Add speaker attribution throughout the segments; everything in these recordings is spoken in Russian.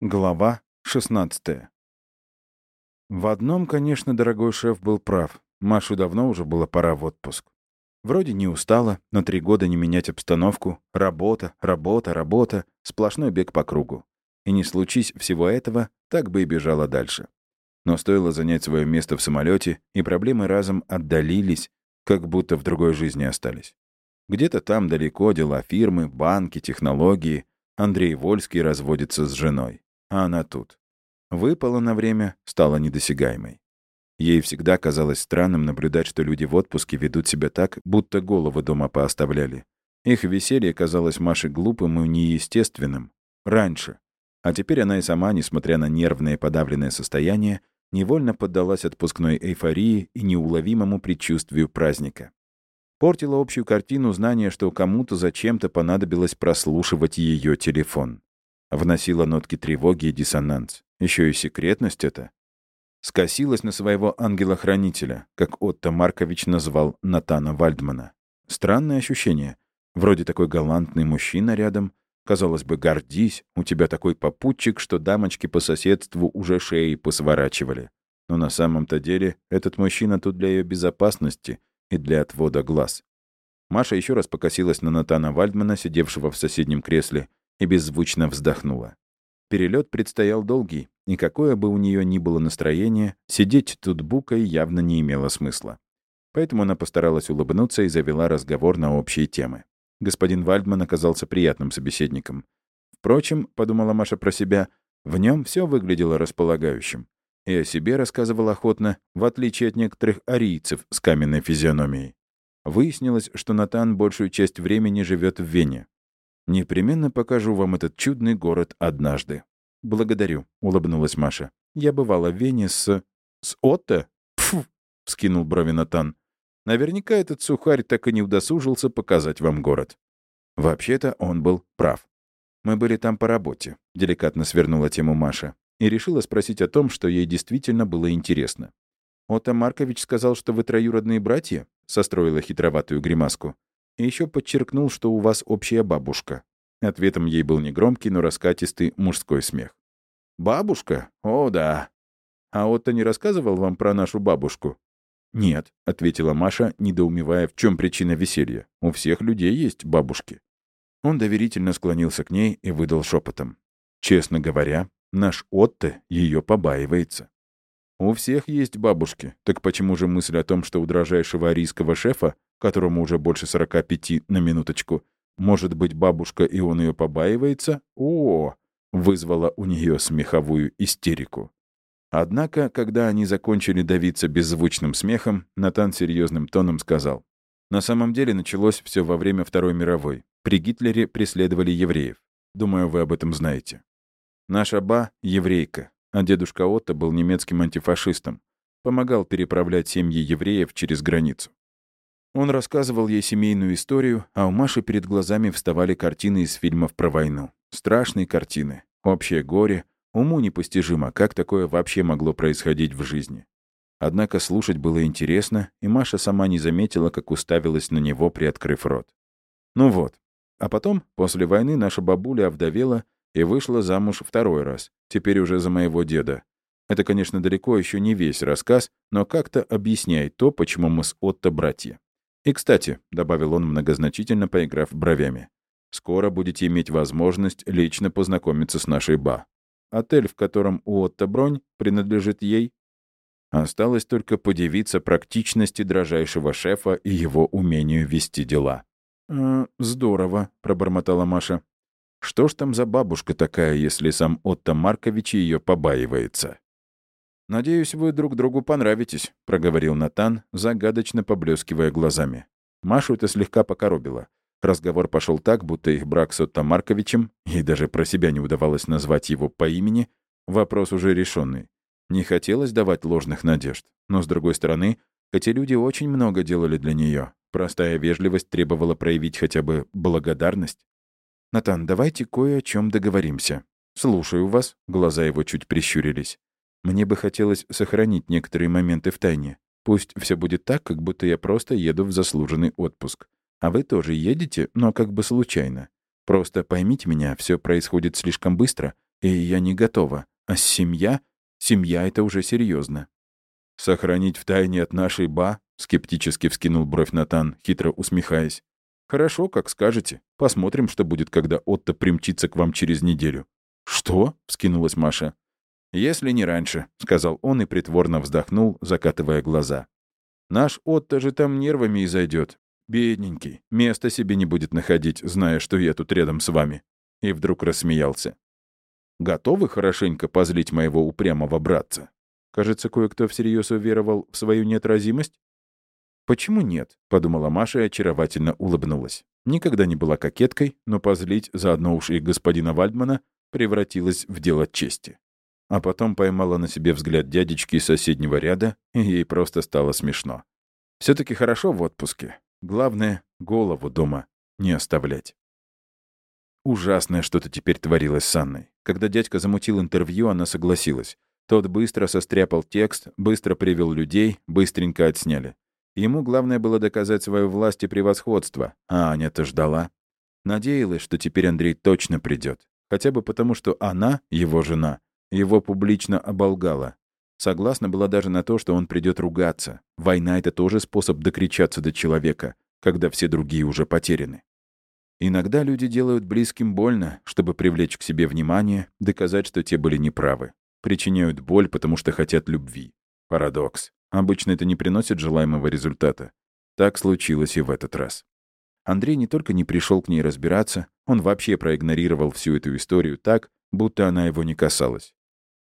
Speaker 1: Глава 16 В одном, конечно, дорогой шеф был прав. Машу давно уже было пора в отпуск. Вроде не устала, но три года не менять обстановку. Работа, работа, работа. Сплошной бег по кругу. И не случись всего этого, так бы и бежала дальше. Но стоило занять свое место в самолете, и проблемы разом отдалились, как будто в другой жизни остались. Где-то там далеко дела фирмы, банки, технологии. Андрей Вольский разводится с женой а она тут. Выпала на время, стала недосягаемой. Ей всегда казалось странным наблюдать, что люди в отпуске ведут себя так, будто головы дома пооставляли. Их веселье казалось Маше глупым и неестественным. Раньше. А теперь она и сама, несмотря на нервное и подавленное состояние, невольно поддалась отпускной эйфории и неуловимому предчувствию праздника. Портило общую картину знание, что кому-то зачем-то понадобилось прослушивать ее телефон. Вносила нотки тревоги и диссонанс. Еще и секретность это. Скосилась на своего ангела-хранителя, как Отто Маркович назвал Натана Вальдмана. Странное ощущение. Вроде такой галантный мужчина рядом. Казалось бы, гордись, у тебя такой попутчик, что дамочки по соседству уже шеи посворачивали. Но на самом-то деле этот мужчина тут для ее безопасности и для отвода глаз. Маша еще раз покосилась на Натана Вальдмана, сидевшего в соседнем кресле, и беззвучно вздохнула. Перелет предстоял долгий, и какое бы у нее ни было настроение, сидеть тут букой явно не имело смысла. Поэтому она постаралась улыбнуться и завела разговор на общие темы. Господин Вальдман оказался приятным собеседником. Впрочем, подумала Маша про себя, в нем все выглядело располагающим. И о себе рассказывал охотно, в отличие от некоторых арийцев с каменной физиономией. Выяснилось, что Натан большую часть времени живет в Вене, Непременно покажу вам этот чудный город однажды. Благодарю, улыбнулась Маша. Я бывала в Вене с... с Отто? Фу, вскинул брови Натан. Наверняка этот сухарь так и не удосужился показать вам город. Вообще-то он был прав. Мы были там по работе, деликатно свернула тему Маша, и решила спросить о том, что ей действительно было интересно. Отто Маркович сказал, что вы троюродные братья? Состроила хитроватую гримаску. И еще подчеркнул, что у вас общая бабушка. Ответом ей был негромкий, но раскатистый мужской смех. «Бабушка? О, да. А Отто не рассказывал вам про нашу бабушку?» «Нет», — ответила Маша, недоумевая, в чем причина веселья. «У всех людей есть бабушки». Он доверительно склонился к ней и выдал шепотом. «Честно говоря, наш Отто ее побаивается». «У всех есть бабушки. Так почему же мысль о том, что у дрожайшего арийского шефа которому уже больше 45 на минуточку, может быть, бабушка, и он ее побаивается? О, вызвала у нее смеховую истерику. Однако, когда они закончили давиться беззвучным смехом, Натан серьезным тоном сказал. На самом деле началось все во время Второй мировой. При Гитлере преследовали евреев. Думаю, вы об этом знаете. Наша ба — еврейка, а дедушка Отто был немецким антифашистом. Помогал переправлять семьи евреев через границу. Он рассказывал ей семейную историю, а у Маши перед глазами вставали картины из фильмов про войну. Страшные картины, общее горе. Уму непостижимо, как такое вообще могло происходить в жизни. Однако слушать было интересно, и Маша сама не заметила, как уставилась на него, приоткрыв рот. Ну вот. А потом, после войны, наша бабуля овдовела и вышла замуж второй раз, теперь уже за моего деда. Это, конечно, далеко еще не весь рассказ, но как-то объясняет то, почему мы с Отто братья. И, кстати, — добавил он, многозначительно поиграв бровями, «скоро будете иметь возможность лично познакомиться с нашей Ба. Отель, в котором у Отто бронь, принадлежит ей. Осталось только подивиться практичности дрожайшего шефа и его умению вести дела». «Э, «Здорово», — пробормотала Маша. «Что ж там за бабушка такая, если сам Отто Маркович ее побаивается?» «Надеюсь, вы друг другу понравитесь», — проговорил Натан, загадочно поблескивая глазами. Машу это слегка покоробило. Разговор пошел так, будто их брак с Отто Марковичем, ей даже про себя не удавалось назвать его по имени, вопрос уже решенный. Не хотелось давать ложных надежд. Но, с другой стороны, эти люди очень много делали для нее. Простая вежливость требовала проявить хотя бы благодарность. «Натан, давайте кое о чем договоримся». «Слушаю вас», — глаза его чуть прищурились. Мне бы хотелось сохранить некоторые моменты в тайне. Пусть все будет так, как будто я просто еду в заслуженный отпуск. А вы тоже едете, но как бы случайно. Просто поймите меня, все происходит слишком быстро, И я не готова. А семья? Семья — это уже серьезно. «Сохранить в тайне от нашей ба?» — скептически вскинул бровь Натан, хитро усмехаясь. «Хорошо, как скажете. Посмотрим, что будет, когда Отто примчится к вам через неделю». «Что?» — вскинулась Маша. «Если не раньше», — сказал он и притворно вздохнул, закатывая глаза. «Наш Отто же там нервами и зайдет. Бедненький, места себе не будет находить, зная, что я тут рядом с вами». И вдруг рассмеялся. «Готовы хорошенько позлить моего упрямого братца?» Кажется, кое-кто всерьез уверовал в свою неотразимость. «Почему нет?» — подумала Маша и очаровательно улыбнулась. Никогда не была кокеткой, но позлить заодно уж и господина Вальдмана превратилось в дело чести. А потом поймала на себе взгляд дядечки из соседнего ряда, и ей просто стало смешно. все таки хорошо в отпуске. Главное — голову дома не оставлять. Ужасное что-то теперь творилось с Анной. Когда дядька замутил интервью, она согласилась. Тот быстро состряпал текст, быстро привел людей, быстренько отсняли. Ему главное было доказать свою власть и превосходство, а Аня-то ждала. Надеялась, что теперь Андрей точно придет, Хотя бы потому, что она, его жена, его публично оболгала. Согласна была даже на то, что он придет ругаться. Война — это тоже способ докричаться до человека, когда все другие уже потеряны. Иногда люди делают близким больно, чтобы привлечь к себе внимание, доказать, что те были неправы. Причиняют боль, потому что хотят любви. Парадокс. Обычно это не приносит желаемого результата. Так случилось и в этот раз. Андрей не только не пришел к ней разбираться, он вообще проигнорировал всю эту историю так, будто она его не касалась.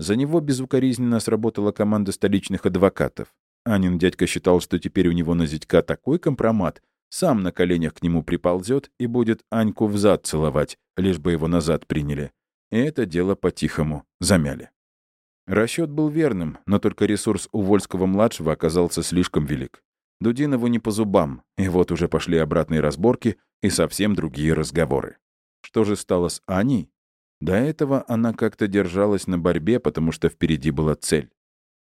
Speaker 1: За него безукоризненно сработала команда столичных адвокатов. Анин дядька считал, что теперь у него на зятька такой компромат, сам на коленях к нему приползет и будет Аньку в зад целовать, лишь бы его назад приняли. И это дело по-тихому замяли. Расчет был верным, но только ресурс у Вольского-младшего оказался слишком велик. Дудинову не по зубам, и вот уже пошли обратные разборки и совсем другие разговоры. Что же стало с Аней? До этого она как-то держалась на борьбе, потому что впереди была цель.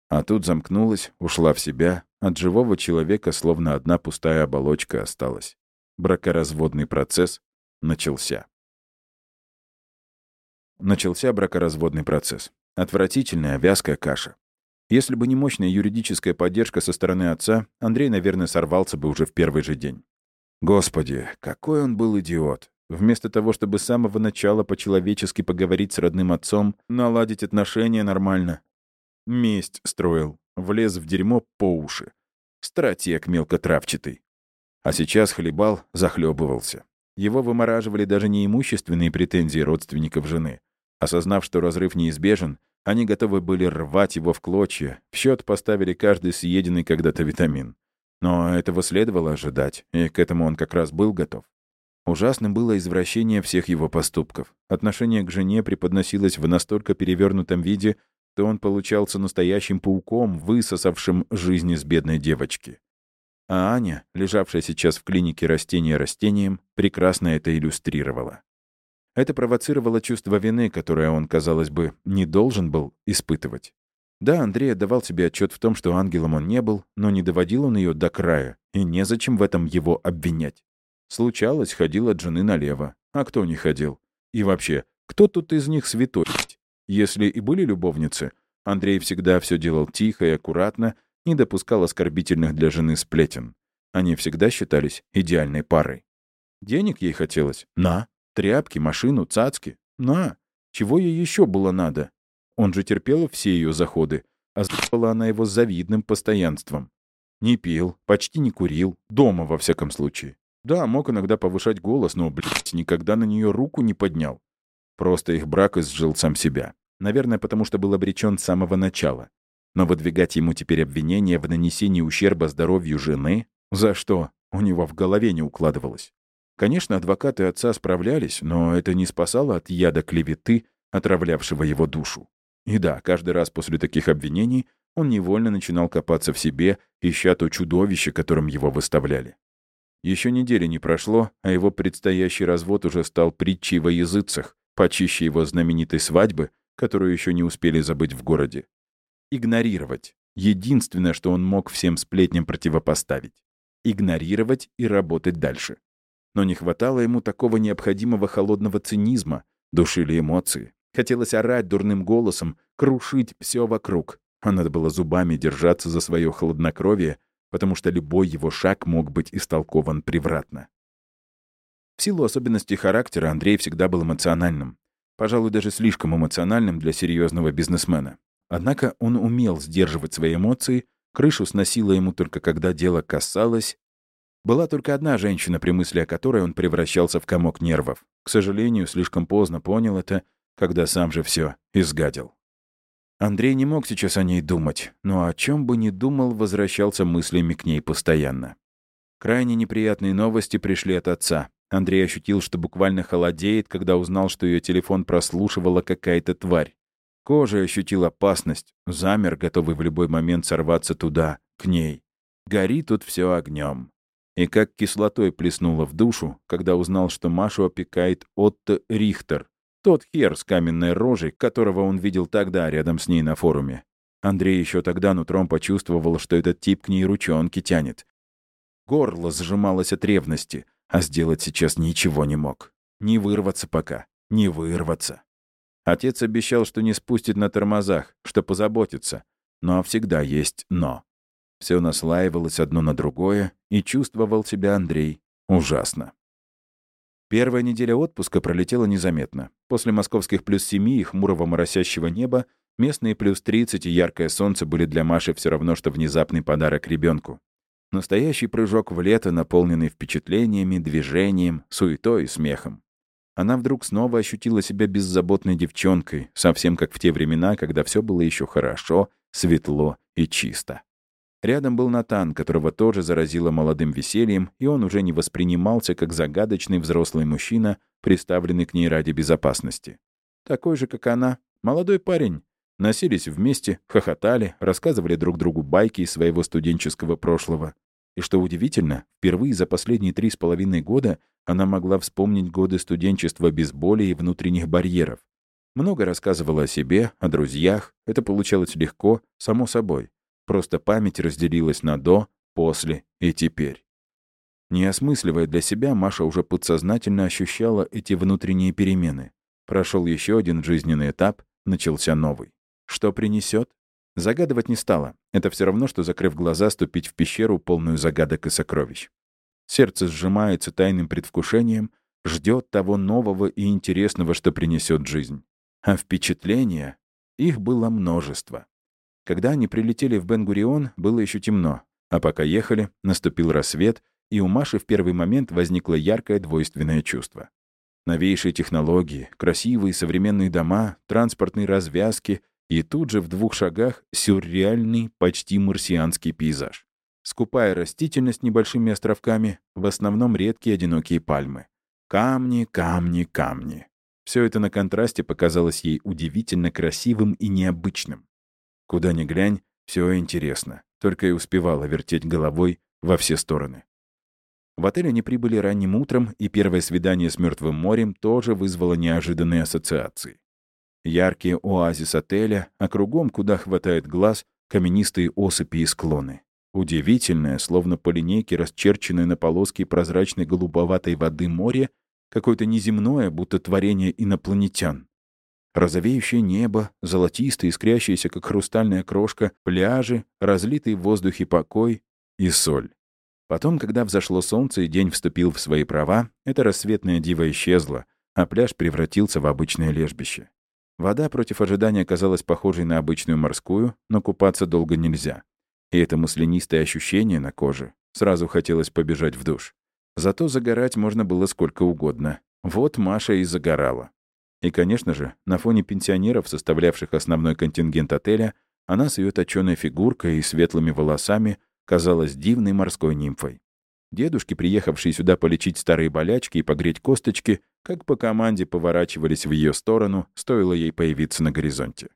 Speaker 1: А тут замкнулась, ушла в себя. От живого человека словно одна пустая оболочка осталась. Бракоразводный процесс начался. Начался бракоразводный процесс. Отвратительная, вязкая каша. Если бы не мощная юридическая поддержка со стороны отца, Андрей, наверное, сорвался бы уже в первый же день. Господи, какой он был идиот. Вместо того, чтобы с самого начала по-человечески поговорить с родным отцом, наладить отношения нормально. Месть строил, влез в дерьмо по уши. Стратег мелкотравчатый. А сейчас хлебал, захлебывался. Его вымораживали даже не имущественные претензии родственников жены. Осознав, что разрыв неизбежен, они готовы были рвать его в клочья, в счет поставили каждый съеденный когда-то витамин. Но этого следовало ожидать, и к этому он как раз был готов. Ужасным было извращение всех его поступков. Отношение к жене преподносилось в настолько перевернутом виде, что он получался настоящим пауком, высосавшим жизнь из бедной девочки. А Аня, лежавшая сейчас в клинике растения растением, прекрасно это иллюстрировала. Это провоцировало чувство вины, которое он, казалось бы, не должен был испытывать. Да, Андрей отдавал себе отчет в том, что ангелом он не был, но не доводил он ее до края, и незачем в этом его обвинять. Случалось, ходил от жены налево. А кто не ходил? И вообще, кто тут из них святой? Если и были любовницы, Андрей всегда все делал тихо и аккуратно, не допускал оскорбительных для жены сплетен. Они всегда считались идеальной парой. Денег ей хотелось? На. Тряпки, машину, цацки? На. Чего ей еще было надо? Он же терпел все ее заходы, а сделала она его с завидным постоянством. Не пил, почти не курил, дома во всяком случае. Да, мог иногда повышать голос, но, блядь, никогда на нее руку не поднял. Просто их брак изжил сам себя. Наверное, потому что был обречен с самого начала. Но выдвигать ему теперь обвинение в нанесении ущерба здоровью жены? За что? У него в голове не укладывалось. Конечно, адвокаты отца справлялись, но это не спасало от яда клеветы, отравлявшего его душу. И да, каждый раз после таких обвинений он невольно начинал копаться в себе, ища то чудовище, которым его выставляли. Еще недели не прошло, а его предстоящий развод уже стал притчей во языцах, почище его знаменитой свадьбы, которую еще не успели забыть в городе. Игнорировать. Единственное, что он мог всем сплетням противопоставить. Игнорировать и работать дальше. Но не хватало ему такого необходимого холодного цинизма, душили эмоции. Хотелось орать дурным голосом, крушить все вокруг. А надо было зубами держаться за свое хладнокровие, потому что любой его шаг мог быть истолкован превратно. В силу особенностей характера Андрей всегда был эмоциональным. Пожалуй, даже слишком эмоциональным для серьезного бизнесмена. Однако он умел сдерживать свои эмоции, крышу сносило ему только когда дело касалось. Была только одна женщина, при мысли о которой он превращался в комок нервов. К сожалению, слишком поздно понял это, когда сам же все изгадил. Андрей не мог сейчас о ней думать, но о чем бы ни думал, возвращался мыслями к ней постоянно. Крайне неприятные новости пришли от отца. Андрей ощутил, что буквально холодеет, когда узнал, что ее телефон прослушивала какая-то тварь. Кожа ощутил опасность, замер, готовый в любой момент сорваться туда, к ней. Гори тут все огнем. И как кислотой плеснуло в душу, когда узнал, что Машу опекает Отто Рихтер, тот хер с каменной рожей, которого он видел тогда рядом с ней на форуме. Андрей еще тогда нутром почувствовал, что этот тип к ней ручонки тянет. Горло сжималось от ревности — а сделать сейчас ничего не мог. Не вырваться пока, не вырваться. Отец обещал, что не спустит на тормозах, что позаботится. Но всегда есть «но». Все наслаивалось одно на другое, и чувствовал себя Андрей ужасно. Первая неделя отпуска пролетела незаметно. После московских плюс семи и хмурого моросящего неба местные плюс 30 и яркое солнце были для Маши все равно, что внезапный подарок ребенку. Настоящий прыжок в лето, наполненный впечатлениями, движением, суетой и смехом. Она вдруг снова ощутила себя беззаботной девчонкой, совсем как в те времена, когда все было еще хорошо, светло и чисто. Рядом был Натан, которого тоже заразило молодым весельем, и он уже не воспринимался как загадочный взрослый мужчина, приставленный к ней ради безопасности. Такой же, как она, молодой парень, Носились вместе, хохотали, рассказывали друг другу байки из своего студенческого прошлого. И что удивительно, впервые за последние три с половиной года она могла вспомнить годы студенчества без боли и внутренних барьеров. Много рассказывала о себе, о друзьях. Это получалось легко, само собой. Просто память разделилась на «до», «после» и «теперь». Не осмысливая для себя, Маша уже подсознательно ощущала эти внутренние перемены. Прошел еще один жизненный этап, начался новый. Что принесет? Загадывать не стала. Это все равно, что, закрыв глаза, ступить в пещеру, полную загадок и сокровищ. Сердце сжимается тайным предвкушением, ждет того нового и интересного, что принесет жизнь. А впечатления? Их было множество. Когда они прилетели в Бен-Гурион, было еще темно, а пока ехали, наступил рассвет, и у Маши в первый момент возникло яркое двойственное чувство. Новейшие технологии, красивые современные дома, транспортные развязки и тут же в двух шагах сюрреальный, почти марсианский пейзаж. Скупая растительность небольшими островками, в основном редкие одинокие пальмы. Камни, камни, камни. Все это на контрасте показалось ей удивительно красивым и необычным. Куда ни глянь, все интересно. Только и успевала вертеть головой во все стороны. В отель они прибыли ранним утром, и первое свидание с Мертвым морем тоже вызвало неожиданные ассоциации. Яркий оазис отеля, а кругом, куда хватает глаз, каменистые осыпи и склоны. Удивительное, словно по линейке расчерченное на полоске прозрачной голубоватой воды море, какое-то неземное, будто творение инопланетян. Розовеющее небо, золотистое, искрящееся, как хрустальная крошка, пляжи, разлитый в воздухе покой и соль. Потом, когда взошло солнце и день вступил в свои права, эта рассветная дива исчезла, а пляж превратился в обычное лежбище. Вода против ожидания оказалась похожей на обычную морскую, но купаться долго нельзя. И это маслянистое ощущение на коже. Сразу хотелось побежать в душ. Зато загорать можно было сколько угодно. Вот Маша и загорала. И, конечно же, на фоне пенсионеров, составлявших основной контингент отеля, она с ее точёной фигуркой и светлыми волосами казалась дивной морской нимфой. Дедушки, приехавшие сюда полечить старые болячки и погреть косточки, как по команде поворачивались в ее сторону, стоило ей появиться на горизонте.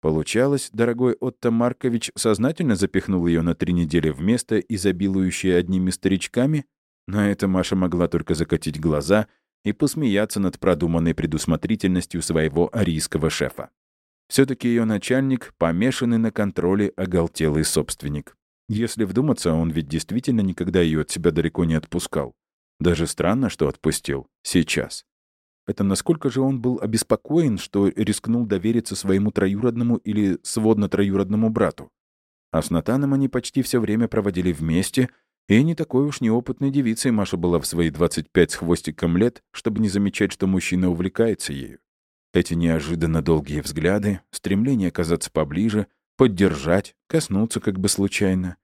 Speaker 1: Получалось, дорогой Отто Маркович сознательно запихнул ее на три недели в место, изобилующее одними старичками? На это Маша могла только закатить глаза и посмеяться над продуманной предусмотрительностью своего арийского шефа. все таки ее начальник — помешанный на контроле оголтелый собственник. Если вдуматься, он ведь действительно никогда ее от себя далеко не отпускал. Даже странно, что отпустил. Сейчас. это насколько же он был обеспокоен, что рискнул довериться своему троюродному или сводно-троюродному брату. А с Натаном они почти все время проводили вместе, и не такой уж неопытной девицей Маша была в свои 25 с хвостиком лет, чтобы не замечать, что мужчина увлекается ею. Эти неожиданно долгие взгляды, стремление оказаться поближе, поддержать, коснуться как бы случайно.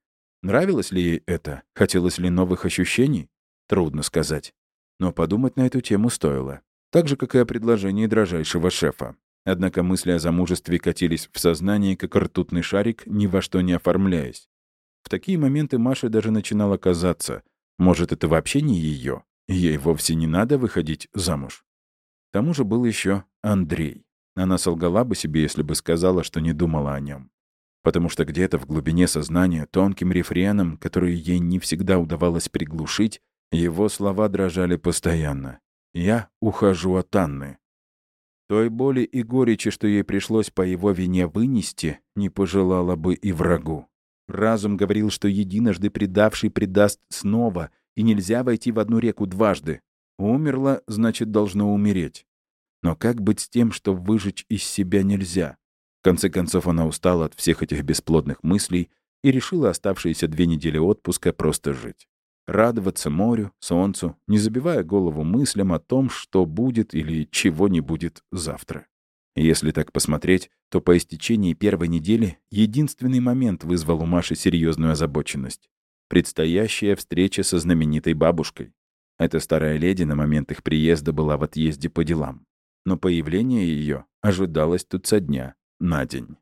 Speaker 1: Нравилось ли ей это? Хотелось ли новых ощущений? Трудно сказать. Но подумать на эту тему стоило. Так же, как и о предложении дрожайшего шефа. Однако мысли о замужестве катились в сознании, как ртутный шарик, ни во что не оформляясь. В такие моменты Маше даже начинало казаться, может, это вообще не ее, ей вовсе не надо выходить замуж. К тому же был еще Андрей. Она солгала бы себе, если бы сказала, что не думала о нем. Потому что где-то в глубине сознания, тонким рефреном, который ей не всегда удавалось приглушить, его слова дрожали постоянно. «Я ухожу от Анны». Той боли и горечи, что ей пришлось по его вине вынести, не пожелала бы и врагу. Разум говорил, что единожды предавший предаст снова, и нельзя войти в одну реку дважды. Умерла, значит, должно умереть. Но как быть с тем, что выжечь из себя нельзя? В конце концов, она устала от всех этих бесплодных мыслей и решила оставшиеся две недели отпуска просто жить. Радоваться морю, солнцу, не забивая голову мыслям о том, что будет или чего не будет завтра. Если так посмотреть, то по истечении первой недели единственный момент вызвал у Маши серьезную озабоченность. Предстоящая встреча со знаменитой бабушкой. Эта старая леди на момент их приезда была в отъезде по делам. Но появление ее ожидалось тут со дня на день.